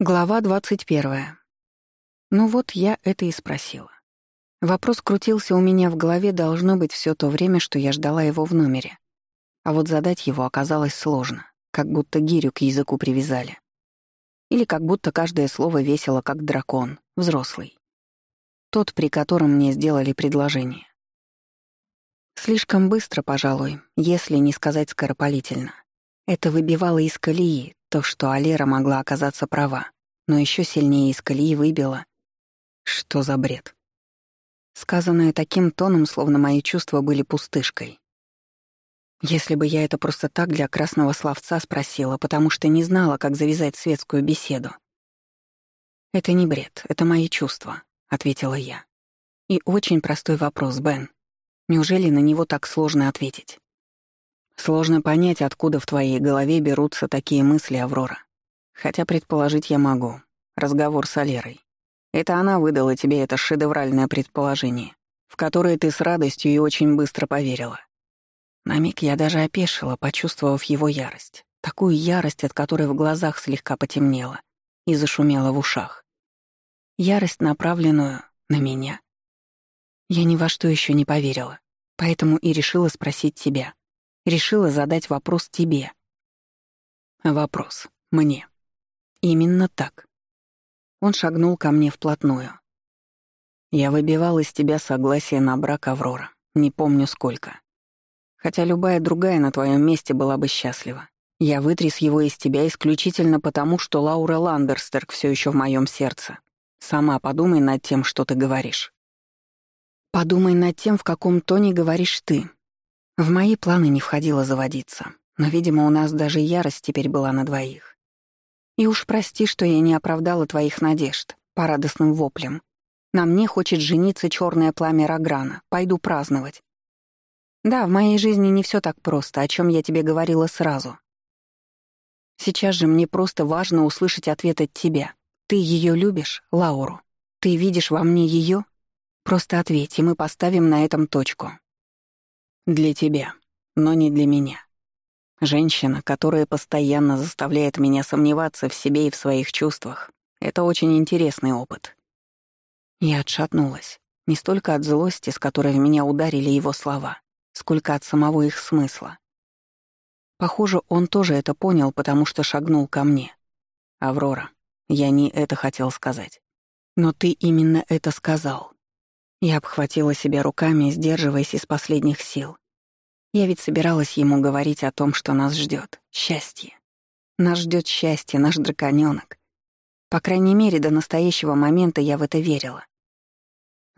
Глава 21. Ну вот я это и спросила. Вопрос крутился у меня в голове должно быть все то время, что я ждала его в номере. А вот задать его оказалось сложно, как будто гирю к языку привязали. Или как будто каждое слово весело, как дракон, взрослый. Тот, при котором мне сделали предложение. Слишком быстро, пожалуй, если не сказать скоропалительно. Это выбивало из колеи, то, что Алера могла оказаться права, но еще сильнее из колеи выбила. Что за бред? Сказанное таким тоном, словно мои чувства были пустышкой. Если бы я это просто так для красного словца спросила, потому что не знала, как завязать светскую беседу. «Это не бред, это мои чувства», — ответила я. «И очень простой вопрос, Бен. Неужели на него так сложно ответить?» Сложно понять, откуда в твоей голове берутся такие мысли, Аврора. Хотя предположить я могу. Разговор с Алерой. Это она выдала тебе это шедевральное предположение, в которое ты с радостью и очень быстро поверила. На миг я даже опешила, почувствовав его ярость. Такую ярость, от которой в глазах слегка потемнело и зашумело в ушах. Ярость, направленную на меня. Я ни во что еще не поверила, поэтому и решила спросить тебя. Решила задать вопрос тебе. Вопрос. Мне. Именно так. Он шагнул ко мне вплотную. Я выбивал из тебя согласие на брак Аврора. Не помню сколько. Хотя любая другая на твоем месте была бы счастлива. Я вытряс его из тебя исключительно потому, что Лаура Ландерстерк все еще в моем сердце. Сама подумай над тем, что ты говоришь. Подумай над тем, в каком тоне говоришь ты, в мои планы не входило заводиться, но, видимо, у нас даже ярость теперь была на двоих. И уж прости, что я не оправдала твоих надежд по радостным воплям. На мне хочет жениться черное пламя Рограна. Пойду праздновать. Да, в моей жизни не все так просто, о чем я тебе говорила сразу. Сейчас же мне просто важно услышать ответ от тебя. Ты ее любишь, Лауру? Ты видишь во мне ее? Просто ответь, и мы поставим на этом точку. Для тебя, но не для меня. Женщина, которая постоянно заставляет меня сомневаться в себе и в своих чувствах, это очень интересный опыт. Я отшатнулась. Не столько от злости, с которой в меня ударили его слова, сколько от самого их смысла. Похоже, он тоже это понял, потому что шагнул ко мне. «Аврора, я не это хотел сказать. Но ты именно это сказал. Я обхватила себя руками, сдерживаясь из последних сил. Я ведь собиралась ему говорить о том, что нас ждет Счастье. Нас ждет счастье, наш драконёнок. По крайней мере, до настоящего момента я в это верила.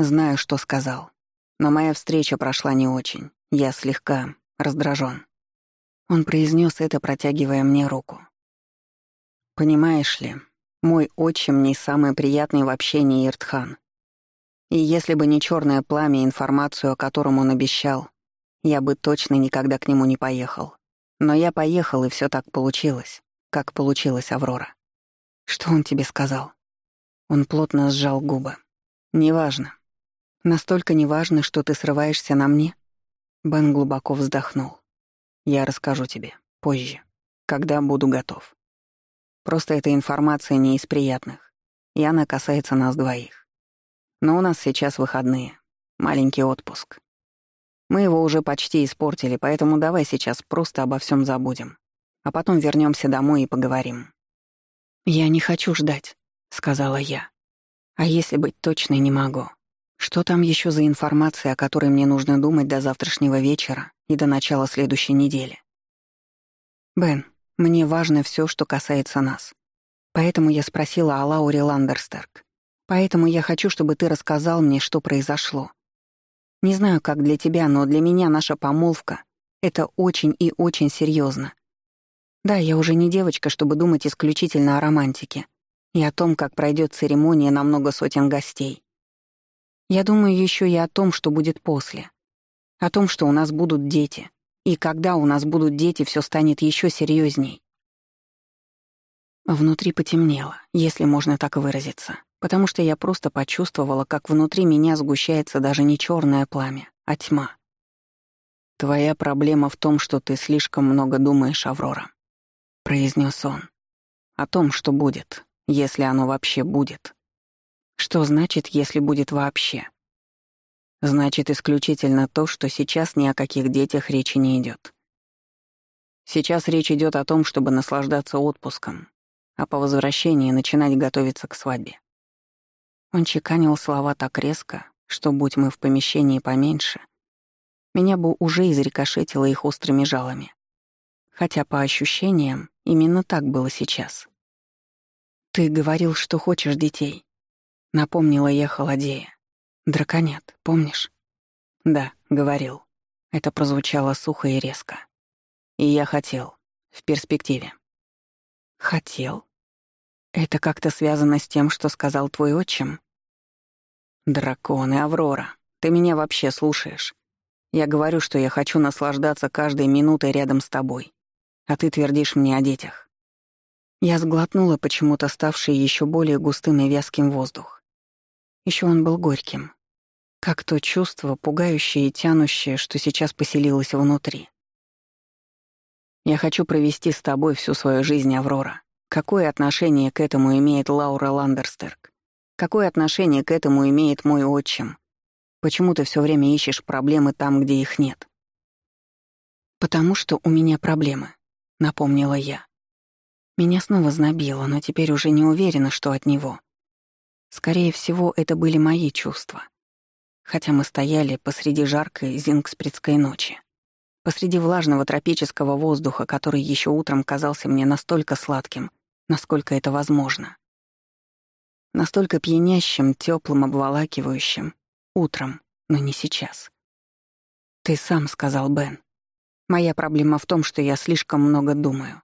Знаю, что сказал. Но моя встреча прошла не очень. Я слегка раздражен. Он произнес это, протягивая мне руку. «Понимаешь ли, мой отчим не самый приятный в общении Иртхан. И если бы не черное пламя, информацию о котором он обещал, я бы точно никогда к нему не поехал. Но я поехал, и все так получилось, как получилось Аврора. Что он тебе сказал? Он плотно сжал губы. Неважно. Настолько неважно, что ты срываешься на мне? Бен глубоко вздохнул. Я расскажу тебе позже, когда буду готов. Просто эта информация не из приятных, и она касается нас двоих. Но у нас сейчас выходные. Маленький отпуск. Мы его уже почти испортили, поэтому давай сейчас просто обо всем забудем. А потом вернемся домой и поговорим. «Я не хочу ждать», — сказала я. «А если быть точной, не могу. Что там еще за информация, о которой мне нужно думать до завтрашнего вечера и до начала следующей недели?» «Бен, мне важно все, что касается нас. Поэтому я спросила о Лауре Ландерстерк. Поэтому я хочу, чтобы ты рассказал мне, что произошло. Не знаю, как для тебя, но для меня наша помолвка — это очень и очень серьезно. Да, я уже не девочка, чтобы думать исключительно о романтике и о том, как пройдет церемония на много сотен гостей. Я думаю еще и о том, что будет после. О том, что у нас будут дети. И когда у нас будут дети, все станет еще серьезней. Внутри потемнело, если можно так выразиться потому что я просто почувствовала, как внутри меня сгущается даже не черное пламя, а тьма. «Твоя проблема в том, что ты слишком много думаешь, Аврора», — произнес он. «О том, что будет, если оно вообще будет. Что значит, если будет вообще? Значит исключительно то, что сейчас ни о каких детях речи не идет. Сейчас речь идет о том, чтобы наслаждаться отпуском, а по возвращении начинать готовиться к свадьбе. Он чеканил слова так резко, что, будь мы в помещении поменьше, меня бы уже изрикошетило их острыми жалами. Хотя по ощущениям именно так было сейчас. «Ты говорил, что хочешь детей», — напомнила я холодея. «Драконят, помнишь?» «Да, говорил». Это прозвучало сухо и резко. И я хотел. В перспективе. «Хотел?» Это как-то связано с тем, что сказал твой отчим? Драконы, Аврора, ты меня вообще слушаешь? Я говорю, что я хочу наслаждаться каждой минутой рядом с тобой, а ты твердишь мне о детях. Я сглотнула почему-то ставший еще более густым и вязким воздух. Еще он был горьким. Как то чувство, пугающее и тянущее, что сейчас поселилось внутри. Я хочу провести с тобой всю свою жизнь, Аврора. Какое отношение к этому имеет Лаура Ландерстерк? Какое отношение к этому имеет мой отчим? Почему ты все время ищешь проблемы там, где их нет? Потому что у меня проблемы, напомнила я. Меня снова знобило, но теперь уже не уверена, что от него. Скорее всего, это были мои чувства. Хотя мы стояли посреди жаркой зингспредской ночи посреди влажного тропического воздуха, который еще утром казался мне настолько сладким, насколько это возможно. Настолько пьянящим, теплым, обволакивающим. Утром, но не сейчас. «Ты сам сказал, Бен. Моя проблема в том, что я слишком много думаю.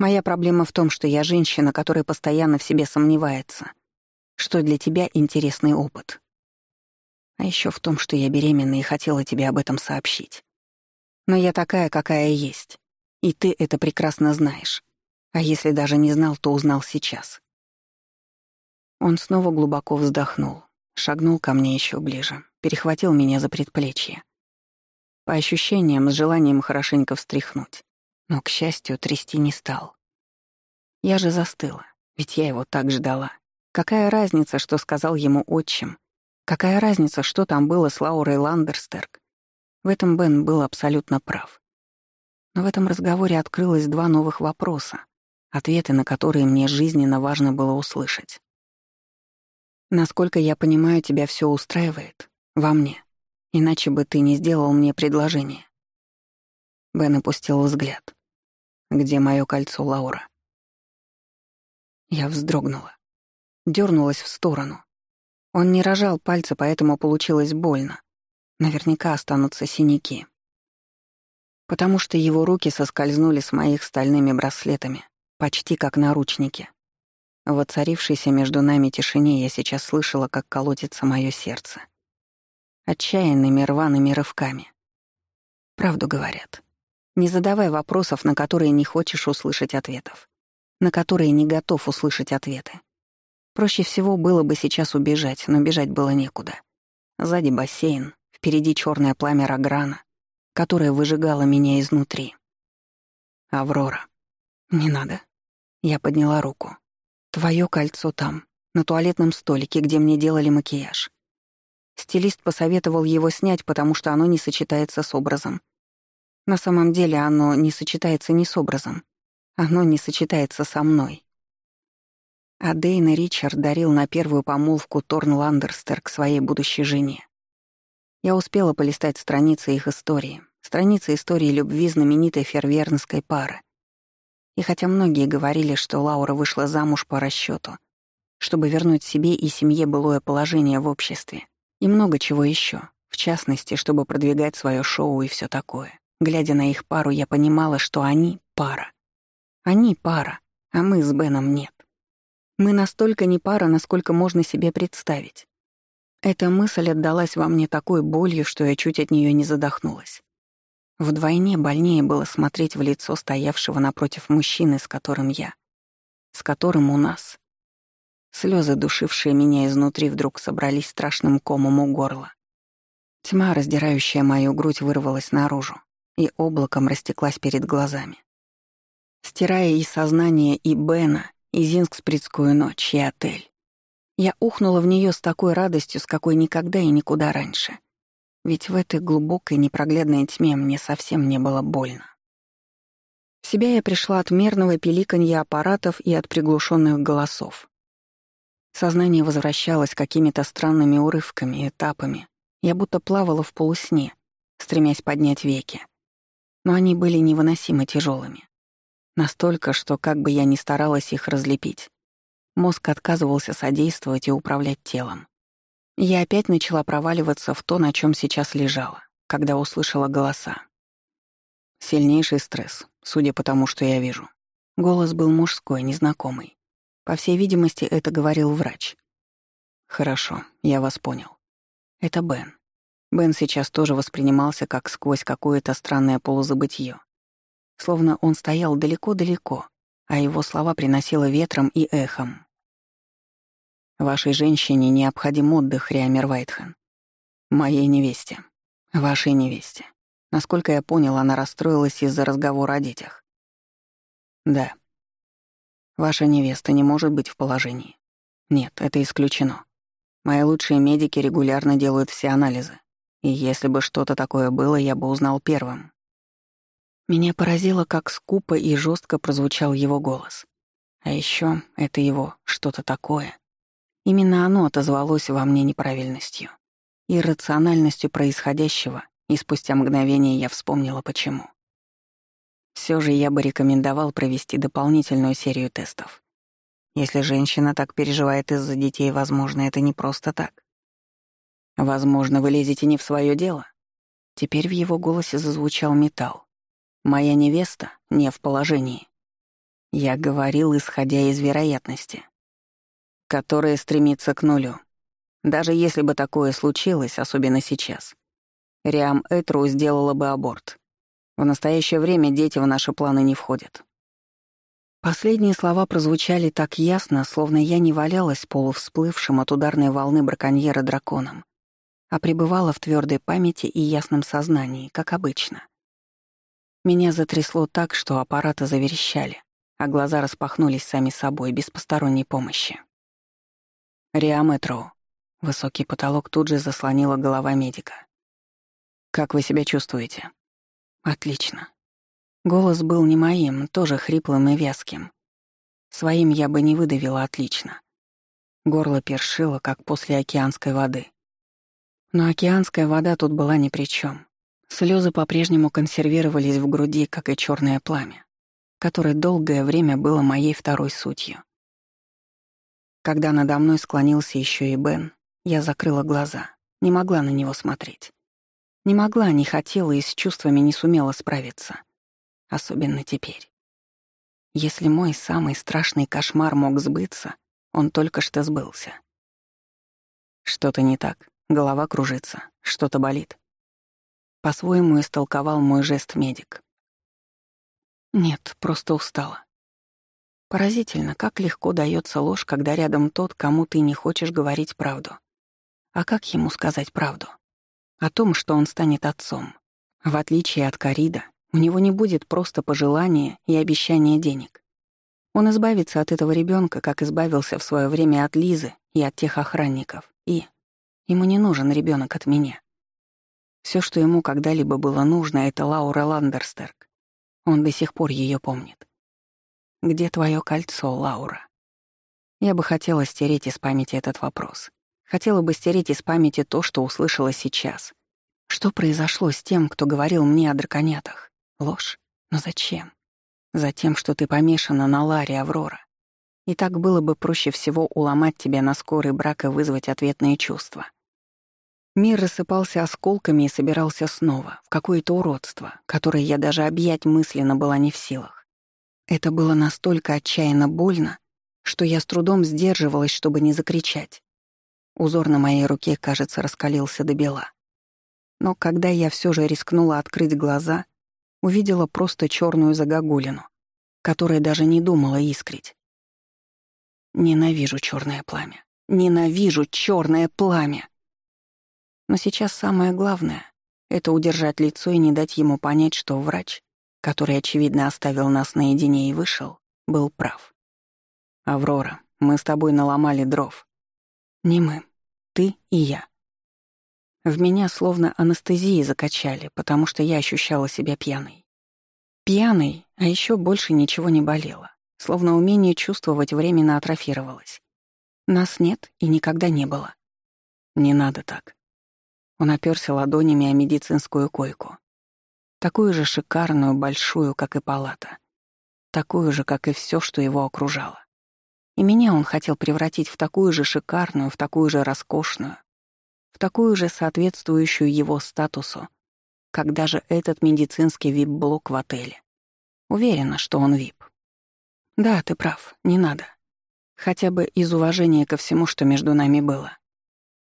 Моя проблема в том, что я женщина, которая постоянно в себе сомневается, что для тебя интересный опыт. А еще в том, что я беременна и хотела тебе об этом сообщить. Но я такая, какая есть. И ты это прекрасно знаешь. А если даже не знал, то узнал сейчас. Он снова глубоко вздохнул, шагнул ко мне еще ближе, перехватил меня за предплечье. По ощущениям, с желанием хорошенько встряхнуть. Но, к счастью, трясти не стал. Я же застыла, ведь я его так ждала. Какая разница, что сказал ему отчим? Какая разница, что там было с Лаурой Ландерстерк? В этом Бен был абсолютно прав. Но в этом разговоре открылось два новых вопроса, ответы на которые мне жизненно важно было услышать. Насколько я понимаю, тебя все устраивает во мне, иначе бы ты не сделал мне предложение. Бен опустил взгляд. Где мое кольцо, Лаура? Я вздрогнула. дернулась в сторону. Он не рожал пальцы, поэтому получилось больно. Наверняка останутся синяки. Потому что его руки соскользнули с моих стальными браслетами, почти как наручники. В между нами тишине я сейчас слышала, как колотится мое сердце. Отчаянными рваными рывками. Правду говорят. Не задавай вопросов, на которые не хочешь услышать ответов. На которые не готов услышать ответы. Проще всего было бы сейчас убежать, но бежать было некуда. Сзади бассейн, Впереди черное пламя Рограна, которое выжигало меня изнутри. «Аврора, не надо». Я подняла руку. «Твое кольцо там, на туалетном столике, где мне делали макияж». Стилист посоветовал его снять, потому что оно не сочетается с образом. На самом деле оно не сочетается ни с образом. Оно не сочетается со мной. А Дейн Ричард дарил на первую помолвку Торн Ландерстер к своей будущей жене. Я успела полистать страницы их истории, страницы истории любви знаменитой фервернской пары. И хотя многие говорили, что Лаура вышла замуж по расчету, чтобы вернуть себе и семье былое положение в обществе, и много чего еще, в частности, чтобы продвигать свое шоу и все такое. Глядя на их пару, я понимала, что они — пара. Они — пара, а мы с Беном нет. Мы настолько не пара, насколько можно себе представить. Эта мысль отдалась во мне такой болью, что я чуть от нее не задохнулась. Вдвойне больнее было смотреть в лицо стоявшего напротив мужчины, с которым я. С которым у нас. Слезы, душившие меня изнутри, вдруг собрались страшным комом у горла. Тьма, раздирающая мою грудь, вырвалась наружу и облаком растеклась перед глазами. Стирая и сознание, и Бена, и Зинскспритскую ночь, и отель. Я ухнула в нее с такой радостью, с какой никогда и никуда раньше. Ведь в этой глубокой непроглядной тьме мне совсем не было больно. В себя я пришла от мерного пиликанья аппаратов и от приглушенных голосов. Сознание возвращалось какими-то странными урывками, этапами. Я будто плавала в полусне, стремясь поднять веки. Но они были невыносимо тяжелыми. Настолько, что как бы я ни старалась их разлепить, мозг отказывался содействовать и управлять телом. Я опять начала проваливаться в то, на чем сейчас лежала, когда услышала голоса. Сильнейший стресс, судя по тому, что я вижу. Голос был мужской, незнакомый. По всей видимости, это говорил врач. «Хорошо, я вас понял. Это Бен. Бен сейчас тоже воспринимался как сквозь какое-то странное полузабытье. Словно он стоял далеко-далеко, а его слова приносило ветром и эхом. «Вашей женщине необходим отдых, Риамер Вайтхен. Моей невесте. Вашей невесте. Насколько я понял, она расстроилась из-за разговора о детях. Да, Ваша невеста не может быть в положении. Нет, это исключено. Мои лучшие медики регулярно делают все анализы. И если бы что-то такое было, я бы узнал первым. Меня поразило, как скупо и жестко прозвучал его голос. А еще это его что-то такое. Именно оно отозвалось во мне неправильностью, иррациональностью происходящего, и спустя мгновение я вспомнила почему. Все же я бы рекомендовал провести дополнительную серию тестов. Если женщина так переживает из-за детей, возможно, это не просто так. Возможно, вы лезете не в свое дело. Теперь в его голосе зазвучал металл. Моя невеста не в положении. Я говорил, исходя из вероятности, которая стремится к нулю. Даже если бы такое случилось, особенно сейчас, Риам Этру сделала бы аборт. В настоящее время дети в наши планы не входят. Последние слова прозвучали так ясно, словно я не валялась полувсплывшим от ударной волны браконьера драконом, а пребывала в твердой памяти и ясном сознании, как обычно. Меня затрясло так, что аппараты заверещали, а глаза распахнулись сами собой, без посторонней помощи. Риаметроу. Высокий потолок тут же заслонила голова медика. «Как вы себя чувствуете?» Отлично. Голос был не моим, тоже хриплым и вязким. Своим я бы не выдавила отлично. Горло першило, как после океанской воды. Но океанская вода тут была ни при чем. Слезы по-прежнему консервировались в груди, как и черное пламя, которое долгое время было моей второй сутью. Когда надо мной склонился еще и Бен, я закрыла глаза, не могла на него смотреть. Не могла, не хотела и с чувствами не сумела справиться. Особенно теперь. Если мой самый страшный кошмар мог сбыться, он только что сбылся. Что-то не так, голова кружится, что-то болит. По-своему истолковал мой жест медик. Нет, просто устала. Поразительно, как легко дается ложь, когда рядом тот, кому ты не хочешь говорить правду. А как ему сказать правду? о том, что он станет отцом. В отличие от Карида, у него не будет просто пожелания и обещания денег. Он избавится от этого ребенка, как избавился в свое время от Лизы и от тех охранников. И ему не нужен ребенок от меня. Все, что ему когда-либо было нужно, это Лаура Ландерстерк. Он до сих пор ее помнит. Где твое кольцо, Лаура? Я бы хотела стереть из памяти этот вопрос. Хотела бы стереть из памяти то, что услышала сейчас. Что произошло с тем, кто говорил мне о драконятах? Ложь? Но зачем? Затем, что ты помешана на Ларе, Аврора. И так было бы проще всего уломать тебя на скорый брак и вызвать ответные чувства. Мир рассыпался осколками и собирался снова, в какое-то уродство, которое я даже объять мысленно была не в силах. Это было настолько отчаянно больно, что я с трудом сдерживалась, чтобы не закричать. Узор на моей руке, кажется, раскалился до бела. Но когда я все же рискнула открыть глаза, увидела просто черную загогулину, которая даже не думала искрить. Ненавижу черное пламя. Ненавижу черное пламя. Но сейчас самое главное — это удержать лицо и не дать ему понять, что врач, который, очевидно, оставил нас наедине и вышел, был прав. «Аврора, мы с тобой наломали дров». «Не мы. Ты и я». В меня словно анестезией закачали, потому что я ощущала себя пьяной. Пьяной, а еще больше ничего не болело. Словно умение чувствовать временно атрофировалось. Нас нет и никогда не было. Не надо так. Он оперся ладонями о медицинскую койку. Такую же шикарную, большую, как и палата. Такую же, как и все, что его окружало. И меня он хотел превратить в такую же шикарную, в такую же роскошную, в такую же соответствующую его статусу, как даже этот медицинский вип-блок в отеле. Уверена, что он вип. Да, ты прав, не надо. Хотя бы из уважения ко всему, что между нами было.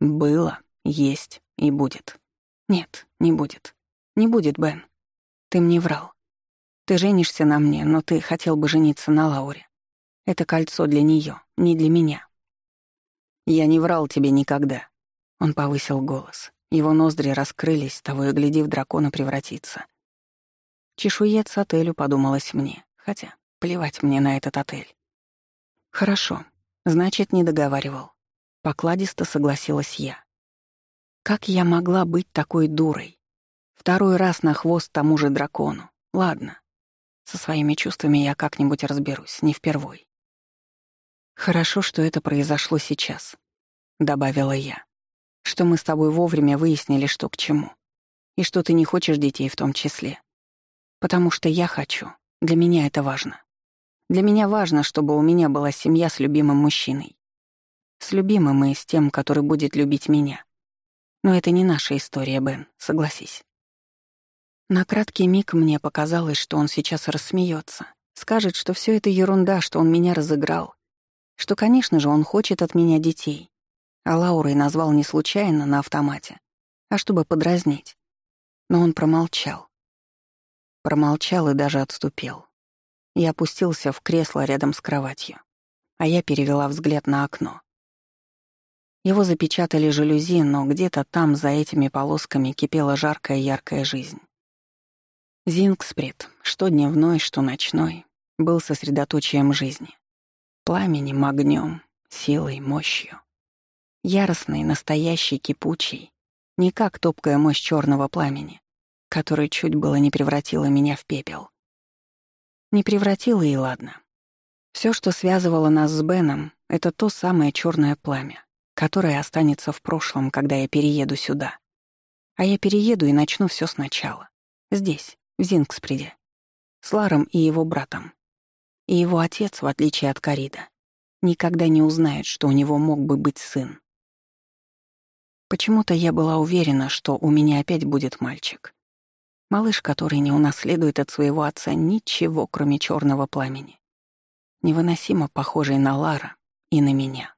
Было, есть и будет. Нет, не будет. Не будет, Бен. Ты мне врал. Ты женишься на мне, но ты хотел бы жениться на Лауре. Это кольцо для нее, не для меня. Я не врал тебе никогда. Он повысил голос. Его ноздри раскрылись, того и гляди в дракона превратиться. Чешуец отелю подумалось мне, хотя плевать мне на этот отель. Хорошо, значит, не договаривал. Покладисто согласилась я. Как я могла быть такой дурой? Второй раз на хвост тому же дракону. Ладно, со своими чувствами я как-нибудь разберусь, не впервой. «Хорошо, что это произошло сейчас», — добавила я. «Что мы с тобой вовремя выяснили, что к чему. И что ты не хочешь детей в том числе. Потому что я хочу. Для меня это важно. Для меня важно, чтобы у меня была семья с любимым мужчиной. С любимым и с тем, который будет любить меня. Но это не наша история, Бен, согласись. На краткий миг мне показалось, что он сейчас рассмеется, скажет, что все это ерунда, что он меня разыграл, что, конечно же, он хочет от меня детей, а Лаурой назвал не случайно на автомате, а чтобы подразнить. Но он промолчал. Промолчал и даже отступил. Я опустился в кресло рядом с кроватью, а я перевела взгляд на окно. Его запечатали жалюзи, но где-то там, за этими полосками, кипела жаркая яркая жизнь. Зингсприт, что дневной, что ночной, был сосредоточием жизни. Пламенем, огнем, силой, мощью. Яростный, настоящий, кипучий. Не как топкая мощь черного пламени, которая чуть было не превратила меня в пепел. Не превратила и ладно. Все, что связывало нас с Беном, это то самое черное пламя, которое останется в прошлом, когда я перееду сюда. А я перееду и начну все сначала. Здесь, в Зингспреде, с Ларом и его братом. И его отец, в отличие от Карида, никогда не узнает, что у него мог бы быть сын. Почему-то я была уверена, что у меня опять будет мальчик. Малыш, который не унаследует от своего отца ничего, кроме черного пламени. Невыносимо похожий на Лара и на меня.